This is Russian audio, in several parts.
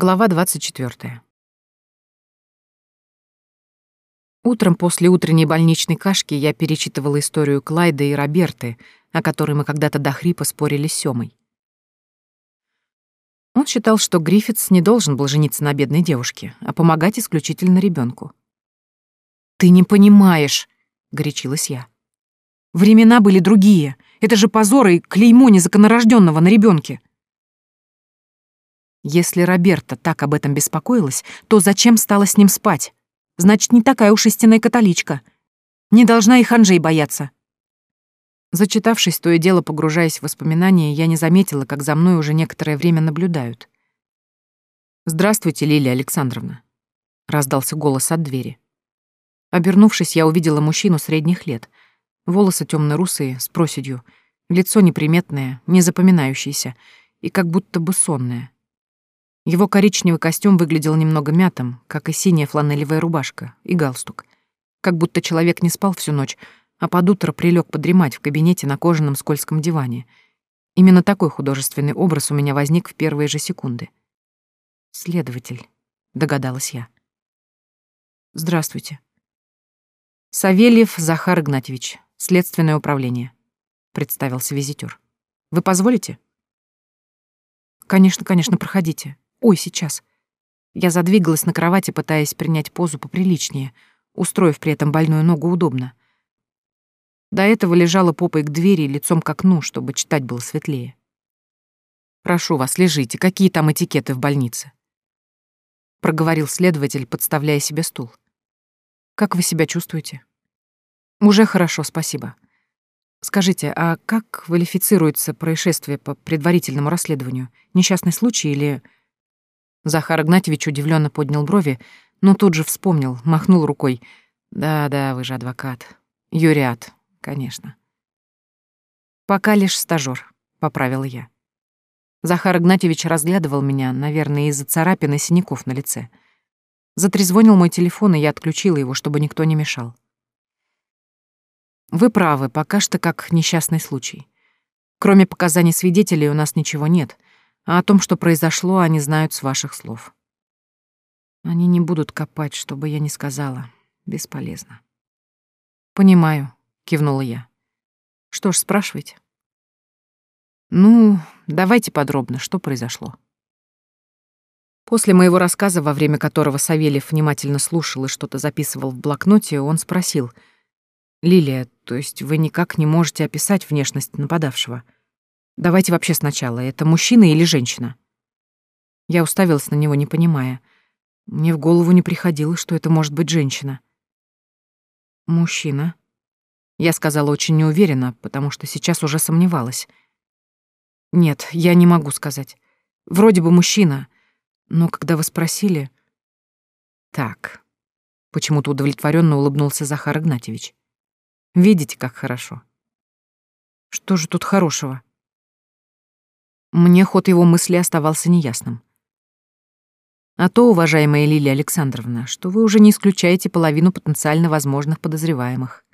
Глава 24. Утром после утренней больничной кашки я перечитывала историю Клайда и Роберты, о которой мы когда-то до хрипа спорили с Сёмой. Он считал, что Гриффитс не должен был жениться на бедной девушке, а помогать исключительно ребенку. «Ты не понимаешь», — горячилась я. «Времена были другие. Это же позор и клеймо незаконнорожденного на ребенке. Если Роберта так об этом беспокоилась, то зачем стала с ним спать? Значит, не такая уж истинная католичка. Не должна и ханжей бояться. Зачитавшись, то и дело погружаясь в воспоминания, я не заметила, как за мной уже некоторое время наблюдают. «Здравствуйте, Лилия Александровна», — раздался голос от двери. Обернувшись, я увидела мужчину средних лет. Волосы темно-русые, с проседью, лицо неприметное, не запоминающееся и как будто бы сонное. Его коричневый костюм выглядел немного мятым, как и синяя фланелевая рубашка и галстук. Как будто человек не спал всю ночь, а под утро прилег подремать в кабинете на кожаном скользком диване. Именно такой художественный образ у меня возник в первые же секунды. «Следователь», — догадалась я. «Здравствуйте». «Савельев Захар Игнатьевич, Следственное управление», — представился визитер. «Вы позволите?» «Конечно, конечно, проходите», Ой, сейчас. Я задвигалась на кровати, пытаясь принять позу поприличнее, устроив при этом больную ногу удобно. До этого лежала попой к двери и лицом к окну, чтобы читать было светлее. «Прошу вас, лежите. Какие там этикеты в больнице?» Проговорил следователь, подставляя себе стул. «Как вы себя чувствуете?» «Уже хорошо, спасибо. Скажите, а как квалифицируется происшествие по предварительному расследованию? Несчастный случай или...» Захар Игнатьевич удивленно поднял брови, но тут же вспомнил, махнул рукой. «Да-да, вы же адвокат. Юриат, конечно». «Пока лишь стажёр», — поправила я. Захар Игнатьевич разглядывал меня, наверное, из-за царапин и синяков на лице. Затрезвонил мой телефон, и я отключила его, чтобы никто не мешал. «Вы правы, пока что как несчастный случай. Кроме показаний свидетелей у нас ничего нет — а о том, что произошло, они знают с ваших слов. Они не будут копать, чтобы я не сказала. Бесполезно. Понимаю, кивнула я. Что ж, спрашивайте. Ну, давайте подробно, что произошло. После моего рассказа, во время которого Савельев внимательно слушал и что-то записывал в блокноте, он спросил. «Лилия, то есть вы никак не можете описать внешность нападавшего?» Давайте вообще сначала, это мужчина или женщина? Я уставилась на него, не понимая. Мне в голову не приходило, что это может быть женщина. Мужчина. Я сказала очень неуверенно, потому что сейчас уже сомневалась. Нет, я не могу сказать. Вроде бы мужчина, но когда вы спросили... Так. Почему-то удовлетворенно улыбнулся Захар Игнатьевич. Видите, как хорошо. Что же тут хорошего? Мне ход его мысли оставался неясным. А то, уважаемая Лилия Александровна, что вы уже не исключаете половину потенциально возможных подозреваемых.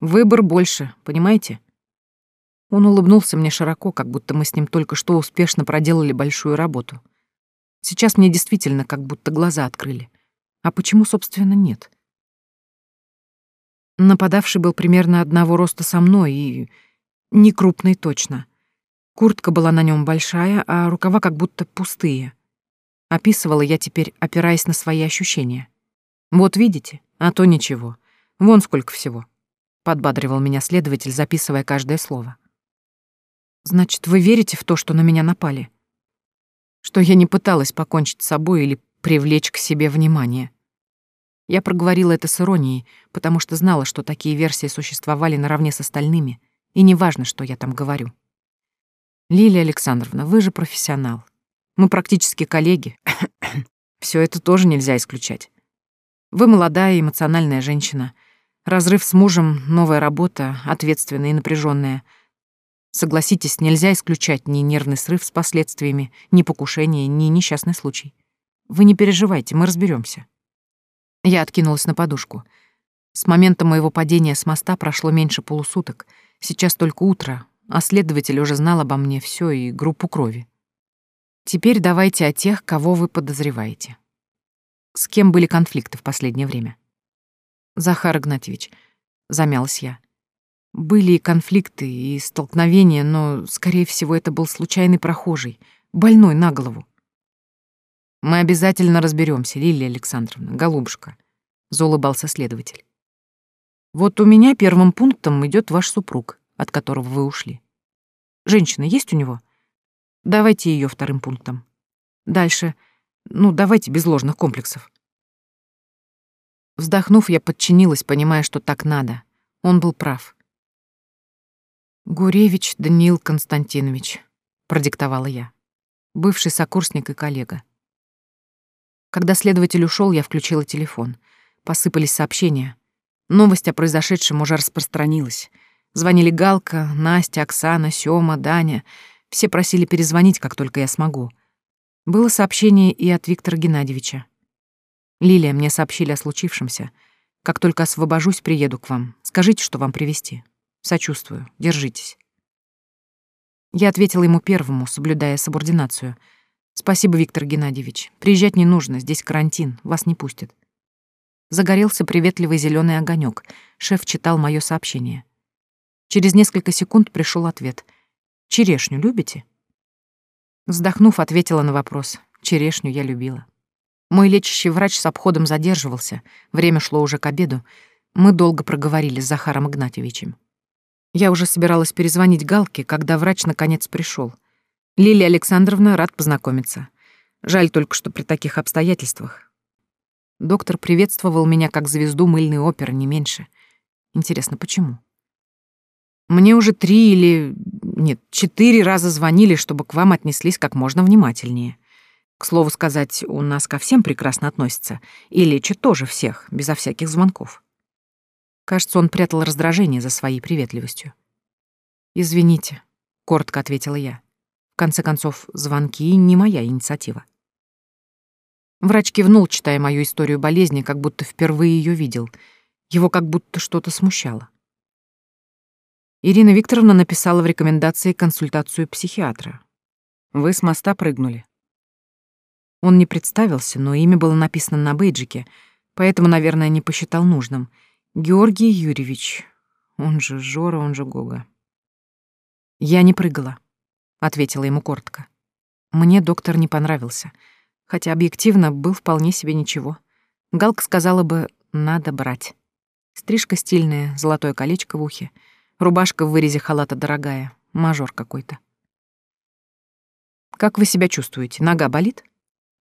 Выбор больше, понимаете? Он улыбнулся мне широко, как будто мы с ним только что успешно проделали большую работу. Сейчас мне действительно как будто глаза открыли. А почему, собственно, нет? Нападавший был примерно одного роста со мной и... не крупный точно. Куртка была на нем большая, а рукава как будто пустые. Описывала я теперь, опираясь на свои ощущения. «Вот видите, а то ничего. Вон сколько всего», — подбадривал меня следователь, записывая каждое слово. «Значит, вы верите в то, что на меня напали? Что я не пыталась покончить с собой или привлечь к себе внимание?» Я проговорила это с иронией, потому что знала, что такие версии существовали наравне с остальными, и неважно, что я там говорю. Лилия Александровна, вы же профессионал. Мы практически коллеги. Все это тоже нельзя исключать. Вы молодая эмоциональная женщина. Разрыв с мужем, новая работа, ответственная и напряженная. Согласитесь, нельзя исключать ни нервный срыв с последствиями, ни покушение, ни несчастный случай. Вы не переживайте, мы разберемся. Я откинулась на подушку. С момента моего падения с моста прошло меньше полусуток. Сейчас только утро, а следователь уже знал обо мне все и группу крови. Теперь давайте о тех, кого вы подозреваете. С кем были конфликты в последнее время? Захар Игнатьевич, замялась я. Были и конфликты, и столкновения, но, скорее всего, это был случайный прохожий, больной на голову. Мы обязательно разберемся, Лилия Александровна, голубушка, заулыбался следователь. Вот у меня первым пунктом идет ваш супруг, от которого вы ушли. Женщина есть у него? Давайте ее вторым пунктом. Дальше. Ну, давайте без ложных комплексов. Вздохнув, я подчинилась, понимая, что так надо. Он был прав. «Гуревич Даниил Константинович», — продиктовала я. Бывший сокурсник и коллега. Когда следователь ушел, я включила телефон. Посыпались сообщения. Новость о произошедшем уже распространилась. Звонили Галка, Настя, Оксана, Сёма, Даня. Все просили перезвонить, как только я смогу. Было сообщение и от Виктора Геннадьевича. «Лилия, мне сообщили о случившемся. Как только освобожусь, приеду к вам. Скажите, что вам привезти. Сочувствую. Держитесь». Я ответила ему первому, соблюдая субординацию. «Спасибо, Виктор Геннадьевич. Приезжать не нужно, здесь карантин, вас не пустят». Загорелся приветливый зеленый огонек. Шеф читал мое сообщение. Через несколько секунд пришел ответ. «Черешню любите?» Вздохнув, ответила на вопрос. Черешню я любила. Мой лечащий врач с обходом задерживался. Время шло уже к обеду. Мы долго проговорили с Захаром Игнатьевичем. Я уже собиралась перезвонить Галке, когда врач наконец пришел. Лилия Александровна рад познакомиться. Жаль только, что при таких обстоятельствах. Доктор приветствовал меня как звезду мыльной оперы, не меньше. Интересно, почему? Мне уже три или... нет, четыре раза звонили, чтобы к вам отнеслись как можно внимательнее. К слову сказать, у нас ко всем прекрасно относятся. И лечат тоже всех, безо всяких звонков. Кажется, он прятал раздражение за своей приветливостью. «Извините», — коротко ответила я. В конце концов, звонки — не моя инициатива. Врач кивнул, читая мою историю болезни, как будто впервые ее видел. Его как будто что-то смущало. Ирина Викторовна написала в рекомендации консультацию психиатра. Вы с моста прыгнули. Он не представился, но имя было написано на бейджике, поэтому, наверное, не посчитал нужным. Георгий Юрьевич, он же Жора, он же Гога. «Я не прыгала», — ответила ему коротко. «Мне доктор не понравился» хотя объективно был вполне себе ничего. Галка сказала бы «надо брать». Стрижка стильная, золотое колечко в ухе, рубашка в вырезе халата дорогая, мажор какой-то. «Как вы себя чувствуете? Нога болит?»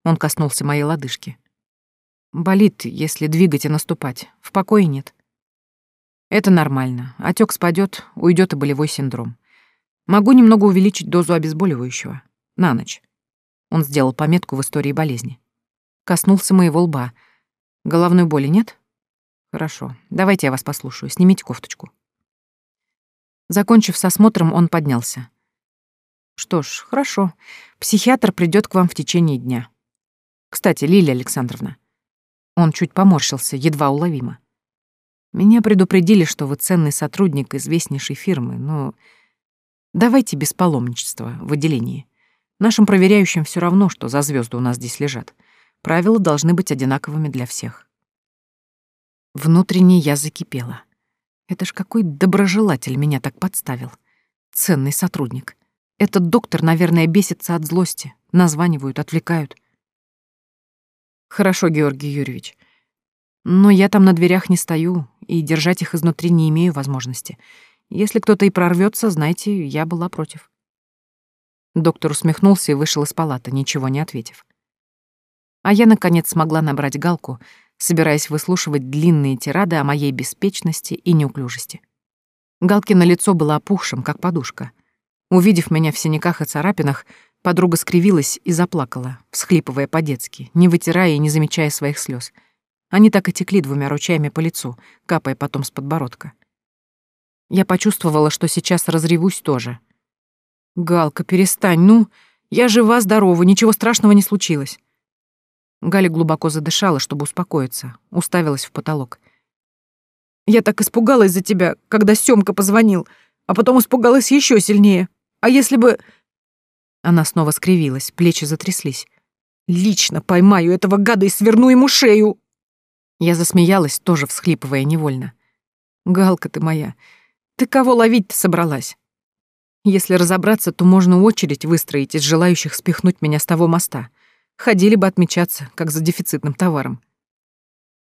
Он коснулся моей лодыжки. «Болит, если двигать и наступать. В покое нет». «Это нормально. Отек спадет, уйдет и болевой синдром. Могу немного увеличить дозу обезболивающего. На ночь. Он сделал пометку в истории болезни. Коснулся моего лба. Головной боли нет? Хорошо. Давайте я вас послушаю. Снимите кофточку. Закончив с осмотром, он поднялся. Что ж, хорошо. Психиатр придет к вам в течение дня. Кстати, Лилия Александровна. Он чуть поморщился, едва уловимо. Меня предупредили, что вы ценный сотрудник известнейшей фирмы, но давайте без паломничества в отделении. Нашим проверяющим все равно, что за звезды у нас здесь лежат. Правила должны быть одинаковыми для всех. Внутренне я закипела. Это ж какой доброжелатель меня так подставил. Ценный сотрудник. Этот доктор, наверное, бесится от злости. Названивают, отвлекают. Хорошо, Георгий Юрьевич. Но я там на дверях не стою, и держать их изнутри не имею возможности. Если кто-то и прорвется, знайте, я была против. Доктор усмехнулся и вышел из палаты, ничего не ответив. А я, наконец, смогла набрать галку, собираясь выслушивать длинные тирады о моей беспечности и неуклюжести. Галки на лицо было опухшим, как подушка. Увидев меня в синяках и царапинах, подруга скривилась и заплакала, всхлипывая по-детски, не вытирая и не замечая своих слез. Они так и текли двумя ручьями по лицу, капая потом с подбородка. Я почувствовала, что сейчас разревусь тоже — «Галка, перестань, ну! Я жива-здорова, ничего страшного не случилось!» Галя глубоко задышала, чтобы успокоиться, уставилась в потолок. «Я так испугалась за тебя, когда Сёмка позвонил, а потом испугалась еще сильнее. А если бы...» Она снова скривилась, плечи затряслись. «Лично поймаю этого гада и сверну ему шею!» Я засмеялась, тоже всхлипывая невольно. «Галка ты моя, ты кого ловить-то собралась? Если разобраться, то можно очередь выстроить из желающих спихнуть меня с того моста. Ходили бы отмечаться, как за дефицитным товаром.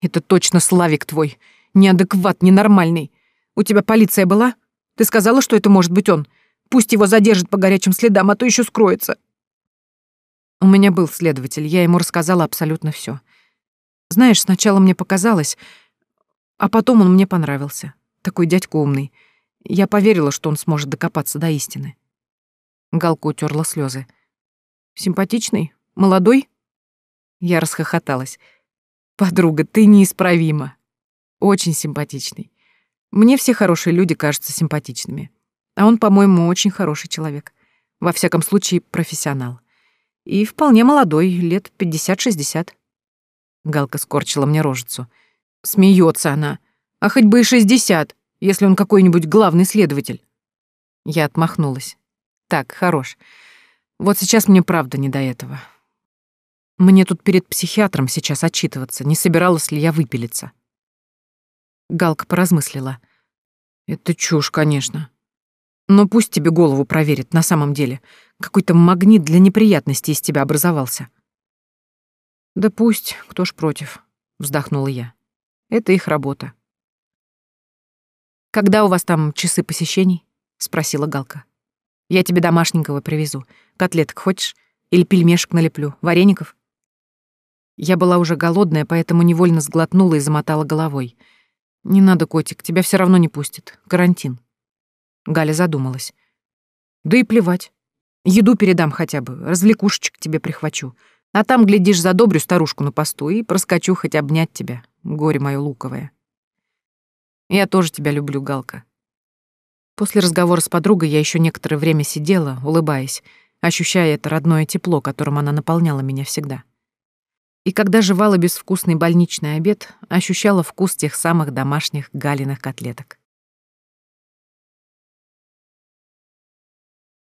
Это точно Славик твой, неадекват, ненормальный. У тебя полиция была? Ты сказала, что это может быть он. Пусть его задержат по горячим следам, а то еще скроется. У меня был следователь, я ему рассказала абсолютно все. Знаешь, сначала мне показалось, а потом он мне понравился. Такой дядька умный. Я поверила, что он сможет докопаться до истины. Галка утерла слезы. Симпатичный? Молодой? Я расхохоталась. Подруга, ты неисправима. Очень симпатичный. Мне все хорошие люди кажутся симпатичными. А он, по-моему, очень хороший человек. Во всяком случае, профессионал. И вполне молодой, лет 50-60. Галка скорчила мне рожицу. Смеется она. А хоть бы и 60 если он какой-нибудь главный следователь. Я отмахнулась. Так, хорош. Вот сейчас мне правда не до этого. Мне тут перед психиатром сейчас отчитываться, не собиралась ли я выпилиться. Галка поразмыслила. Это чушь, конечно. Но пусть тебе голову проверит на самом деле. Какой-то магнит для неприятностей из тебя образовался. Да пусть, кто ж против, вздохнула я. Это их работа. «Когда у вас там часы посещений?» — спросила Галка. «Я тебе домашненького привезу. Котлеток хочешь? Или пельмешек налеплю? Вареников?» Я была уже голодная, поэтому невольно сглотнула и замотала головой. «Не надо, котик, тебя все равно не пустят. Карантин». Галя задумалась. «Да и плевать. Еду передам хотя бы, развлекушечек тебе прихвачу. А там, глядишь, задобрю старушку на посту и проскочу хоть обнять тебя, горе мое луковое». Я тоже тебя люблю, Галка. После разговора с подругой я еще некоторое время сидела, улыбаясь, ощущая это родное тепло, которым она наполняла меня всегда. И когда жевала безвкусный больничный обед, ощущала вкус тех самых домашних галиных котлеток.